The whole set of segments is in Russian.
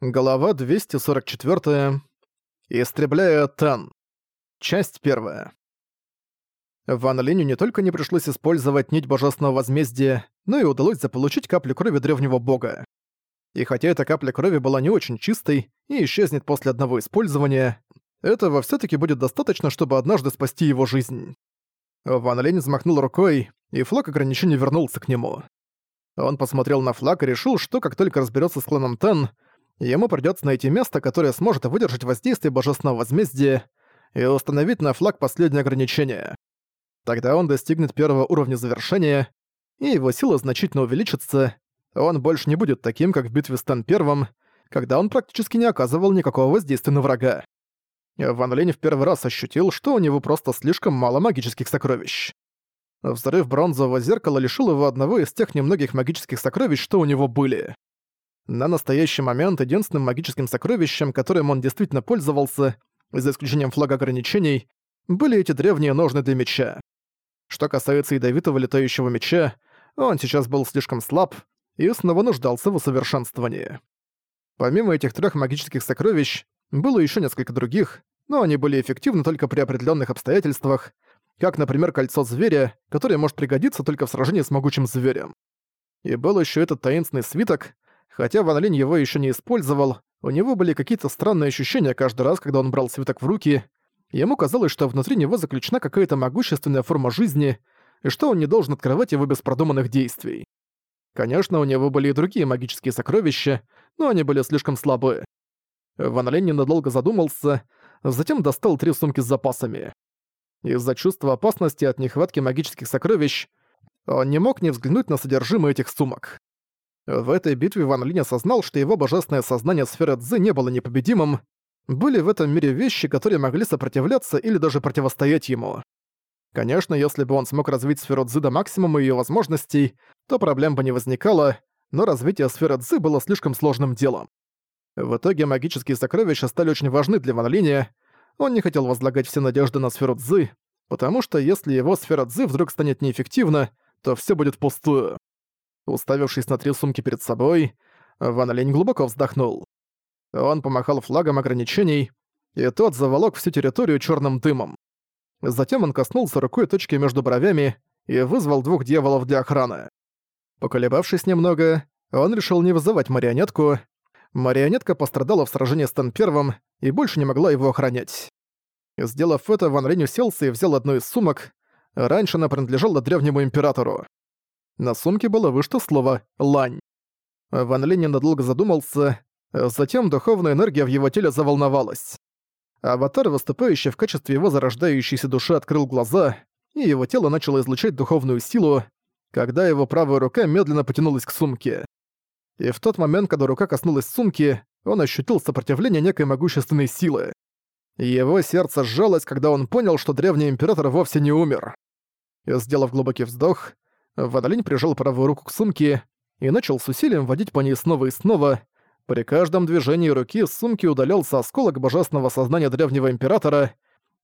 Глава 244. Истребляя Тан. Часть первая. Ван Линю не только не пришлось использовать нить божественного возмездия, но и удалось заполучить каплю крови древнего бога. И хотя эта капля крови была не очень чистой и исчезнет после одного использования, этого все таки будет достаточно, чтобы однажды спасти его жизнь. Ван Линь взмахнул рукой, и флаг ограничений вернулся к нему. Он посмотрел на флаг и решил, что как только разберется с кланом Тен, ему придется найти место, которое сможет выдержать воздействие божественного возмездия и установить на флаг последнее ограничение. Тогда он достигнет первого уровня завершения, и его сила значительно увеличится, он больше не будет таким, как в битве с Тен Первым, когда он практически не оказывал никакого воздействия на врага. Ван Линь в первый раз ощутил, что у него просто слишком мало магических сокровищ. Взрыв бронзового зеркала лишил его одного из тех немногих магических сокровищ, что у него были. На настоящий момент единственным магическим сокровищем, которым он действительно пользовался, за исключением флага ограничений, были эти древние ножны для меча. Что касается ядовитого летающего меча, он сейчас был слишком слаб и снова нуждался в усовершенствовании. Помимо этих трех магических сокровищ, было еще несколько других, но они были эффективны только при определенных обстоятельствах, как, например, кольцо зверя, которое может пригодиться только в сражении с могучим зверем. И был еще этот таинственный свиток, хотя Ван Линь его еще не использовал, у него были какие-то странные ощущения каждый раз, когда он брал свиток в руки. Ему казалось, что внутри него заключена какая-то могущественная форма жизни, и что он не должен открывать его без продуманных действий. Конечно, у него были и другие магические сокровища, но они были слишком слабы. Ван Линь ненадолго задумался, затем достал три сумки с запасами. Из-за чувства опасности от нехватки магических сокровищ он не мог не взглянуть на содержимое этих сумок. В этой битве Ван Линь осознал, что его божественное сознание сферы Цзы не было непобедимым, были в этом мире вещи, которые могли сопротивляться или даже противостоять ему. Конечно, если бы он смог развить сферу Цзы до максимума ее возможностей, то проблем бы не возникало, но развитие сферы Цзы было слишком сложным делом. В итоге магические сокровища стали очень важны для Ван Линя, он не хотел возлагать все надежды на сферу Цзы, потому что если его сфера Цзы вдруг станет неэффективна, то все будет пустую. Уставившись на три сумки перед собой, Ван Лень глубоко вздохнул. Он помахал флагом ограничений, и тот заволок всю территорию черным дымом. Затем он коснулся рукой точки между бровями и вызвал двух дьяволов для охраны. Поколебавшись немного, он решил не вызывать марионетку. Марионетка пострадала в сражении с Тан Первым и больше не могла его охранять. Сделав это, Ван Линь уселся и взял одну из сумок. Раньше она принадлежала древнему императору. На сумке было вышито слово «лань». Ван Линь ненадолго задумался, затем духовная энергия в его теле заволновалась. Аватар, выступающий в качестве его зарождающейся души, открыл глаза, и его тело начало излучать духовную силу, когда его правая рука медленно потянулась к сумке. И в тот момент, когда рука коснулась сумки, он ощутил сопротивление некой могущественной силы. Его сердце сжалось, когда он понял, что древний император вовсе не умер. Сделав глубокий вздох, Водолень прижал правую руку к сумке и начал с усилием водить по ней снова и снова. При каждом движении руки с сумки удалялся осколок божественного сознания древнего императора,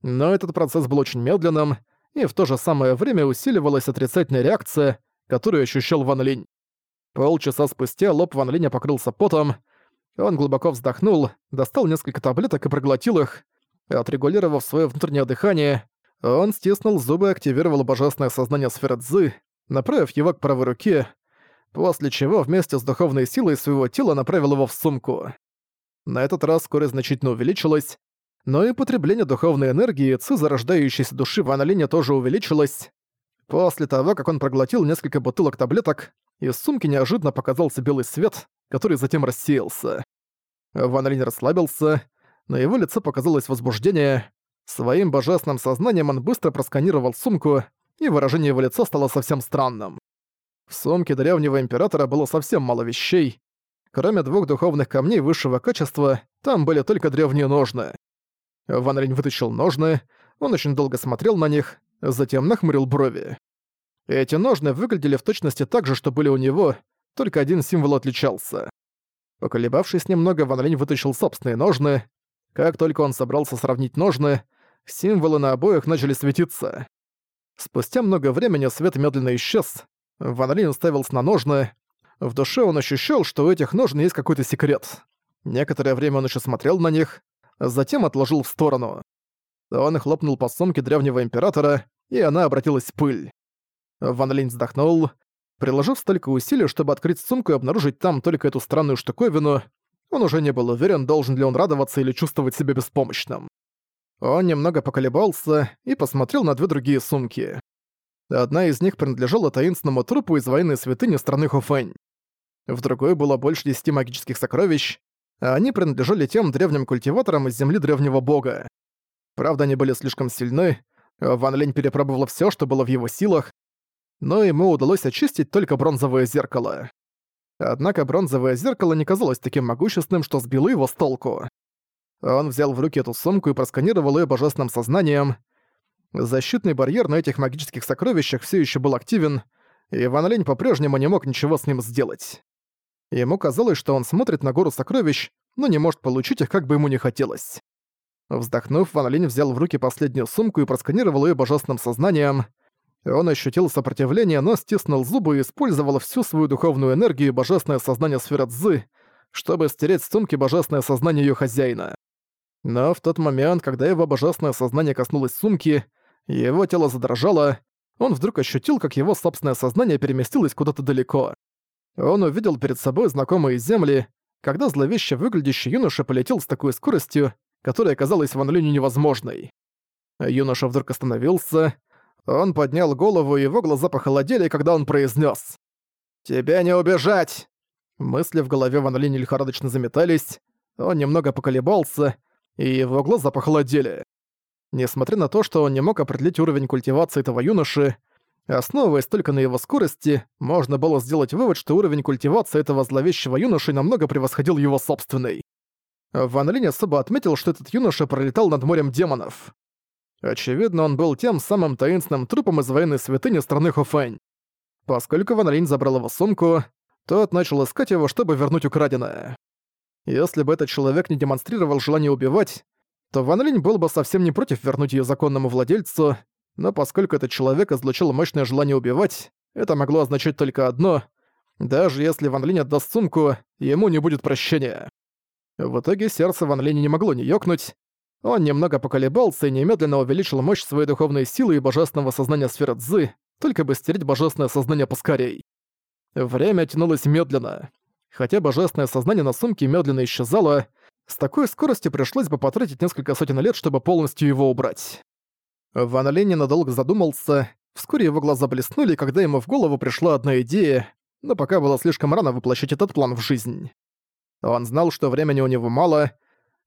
но этот процесс был очень медленным, и в то же самое время усиливалась отрицательная реакция, которую ощущал Ван Линь. Полчаса спустя лоб Ван Линя покрылся потом, он глубоко вздохнул, достал несколько таблеток и проглотил их. Отрегулировав свое внутреннее дыхание, он стиснул зубы и активировал божественное сознание сферы Цзы, направив его к правой руке, после чего вместе с духовной силой своего тела направил его в сумку. На этот раз скорость значительно увеличилась, но и потребление духовной энергии ци зарождающейся души Ван Линя тоже увеличилось. После того, как он проглотил несколько бутылок таблеток, из сумки неожиданно показался белый свет, который затем рассеялся. Ван Линь расслабился, на его лице показалось возбуждение. Своим божественным сознанием он быстро просканировал сумку, и выражение его лица стало совсем странным. В сумке древнего императора было совсем мало вещей. Кроме двух духовных камней высшего качества, там были только древние ножны. Ван Линь вытащил ножны, он очень долго смотрел на них, затем нахмурил брови. Эти ножны выглядели в точности так же, что были у него, только один символ отличался. Поколебавшись немного, Ван Линь вытащил собственные ножны. Как только он собрался сравнить ножны, символы на обоих начали светиться. Спустя много времени свет медленно исчез. Ван Линь уставился на ножны. В душе он ощущал, что у этих ножен есть какой-то секрет. Некоторое время он еще смотрел на них, затем отложил в сторону. Он хлопнул по сумке древнего императора, и она обратилась в пыль. Ван Линь вздохнул. Приложив столько усилий, чтобы открыть сумку и обнаружить там только эту странную штуковину, он уже не был уверен, должен ли он радоваться или чувствовать себя беспомощным. Он немного поколебался и посмотрел на две другие сумки. Одна из них принадлежала таинственному трупу из военной святыни страны Хуфэнь. В другой было больше десяти магических сокровищ, а они принадлежали тем древним культиваторам из земли древнего бога. Правда, они были слишком сильны, Ван Лень перепробовал все, что было в его силах, но ему удалось очистить только бронзовое зеркало. Однако бронзовое зеркало не казалось таким могущественным, что сбило его с толку. Он взял в руки эту сумку и просканировал ее божественным сознанием. Защитный барьер на этих магических сокровищах все еще был активен, и Ван Лень по-прежнему не мог ничего с ним сделать. Ему казалось, что он смотрит на гору сокровищ, но не может получить их, как бы ему не хотелось. Вздохнув, Ван Линь взял в руки последнюю сумку и просканировал ее божественным сознанием. Он ощутил сопротивление, но стиснул зубы и использовал всю свою духовную энергию и божественное сознание сферы Цзы, чтобы стереть с сумки божественное сознание ее хозяина. Но в тот момент, когда его божественное сознание коснулось сумки, его тело задрожало, он вдруг ощутил, как его собственное сознание переместилось куда-то далеко. Он увидел перед собой знакомые земли, когда зловеще выглядящий юноша полетел с такой скоростью, которая казалась Ван Линю невозможной. Юноша вдруг остановился, он поднял голову, и его глаза похолодели, когда он произнес: «Тебя не убежать!» Мысли в голове Ван Линь лихорадочно заметались, он немного поколебался, и его глаза похолодели. Несмотря на то, что он не мог определить уровень культивации этого юноши, основываясь только на его скорости, можно было сделать вывод, что уровень культивации этого зловещего юноши намного превосходил его собственный. Ван Линь особо отметил, что этот юноша пролетал над морем демонов. Очевидно, он был тем самым таинственным трупом из военной святыни страны Хуфэнь. Поскольку Ван Линь забрал его сумку, тот начал искать его, чтобы вернуть украденное. Если бы этот человек не демонстрировал желание убивать, то Ван Линь был бы совсем не против вернуть ее законному владельцу, но поскольку этот человек излучил мощное желание убивать, это могло означать только одно — даже если Ван Линь отдаст сумку, ему не будет прощения. В итоге сердце Ван Линя не могло не ёкнуть, он немного поколебался и немедленно увеличил мощь своей духовной силы и божественного сознания сферы Цзы, только бы стереть божественное сознание поскорей. Время тянулось медленно. Хотя божественное сознание на сумке медленно исчезало, с такой скоростью пришлось бы потратить несколько сотен лет, чтобы полностью его убрать. Ван Линь ненадолго задумался, вскоре его глаза блеснули, когда ему в голову пришла одна идея, но пока было слишком рано воплощить этот план в жизнь. Он знал, что времени у него мало,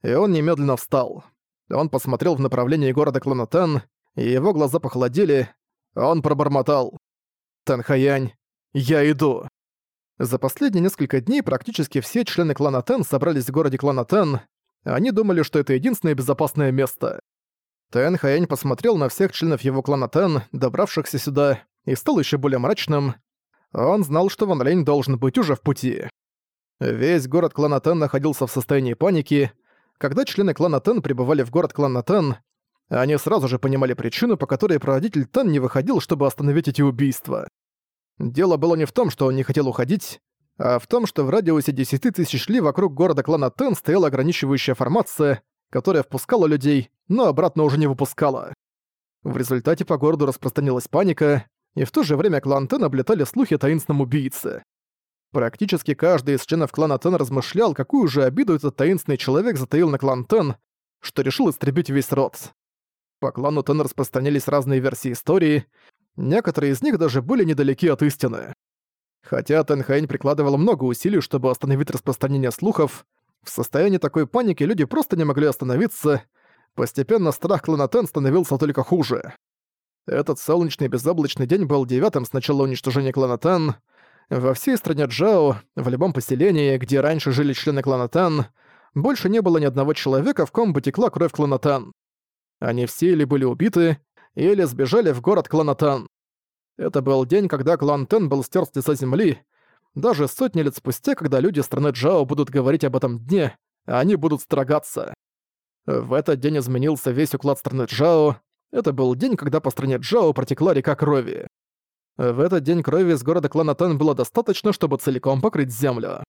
и он немедленно встал. Он посмотрел в направлении города Кланатан, и его глаза похолодели. Он пробормотал. «Танхаянь, я иду». За последние несколько дней практически все члены клана Тен собрались в городе клана Тен. Они думали, что это единственное безопасное место. Тэн Хаянь посмотрел на всех членов его клана Тен, добравшихся сюда, и стал еще более мрачным. Он знал, что Ван Лень должен быть уже в пути. Весь город клана Тен находился в состоянии паники, когда члены клана Тен прибывали в город клана Тен, они сразу же понимали причину, по которой прародитель Тен не выходил, чтобы остановить эти убийства. Дело было не в том, что он не хотел уходить, а в том, что в радиусе 10 тысяч ли вокруг города клана Тен стояла ограничивающая формация, которая впускала людей, но обратно уже не выпускала. В результате по городу распространилась паника, и в то же время клан Тен облетали слухи о таинственном убийце. Практически каждый из членов клана Тен размышлял, какую же обиду этот таинственный человек затаил на клан Тен, что решил истребить весь род. По клану Тен распространились разные версии истории, некоторые из них даже были недалеки от истины. Хотя Тенхайн прикладывал много усилий, чтобы остановить распространение слухов, в состоянии такой паники люди просто не могли остановиться, постепенно страх клана Тен становился только хуже. Этот солнечный безоблачный день был девятым с начала уничтожения клана Тен, во всей стране Джао, в любом поселении, где раньше жили члены клана Тан, больше не было ни одного человека, в ком бы текла кровь клана Тан. Они все или были убиты, или сбежали в город клана Тан. Это был день, когда клан был стер с лица земли. Даже сотни лет спустя, когда люди страны Джао будут говорить об этом дне, они будут строгаться. В этот день изменился весь уклад страны Джао. Это был день, когда по стране Джао протекла река крови. В этот день крови из города клана Тен было достаточно, чтобы целиком покрыть землю.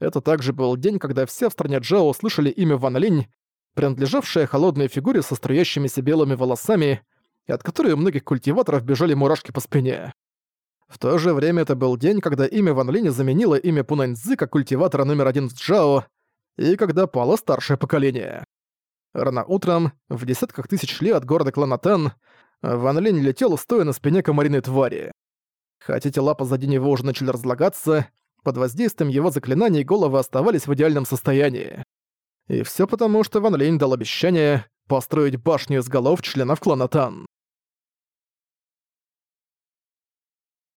Это также был день, когда все в стране Джао услышали имя Ван Линь, принадлежавшее холодной фигуре со струящимися белыми волосами, от которой у многих культиваторов бежали мурашки по спине. В то же время это был день, когда имя Ван Линя заменило имя Пунаньцзы как культиватора номер один в Джао, и когда пало старшее поколение. Рано утром, в десятках тысяч ли от города Кланатен, Ван Линь летел, стоя на спине комариной твари. Хотя тела позади него уже начали разлагаться, под воздействием его заклинаний головы оставались в идеальном состоянии. И все потому, что Ван Линь дал обещание построить башню из голов членов клана Тан.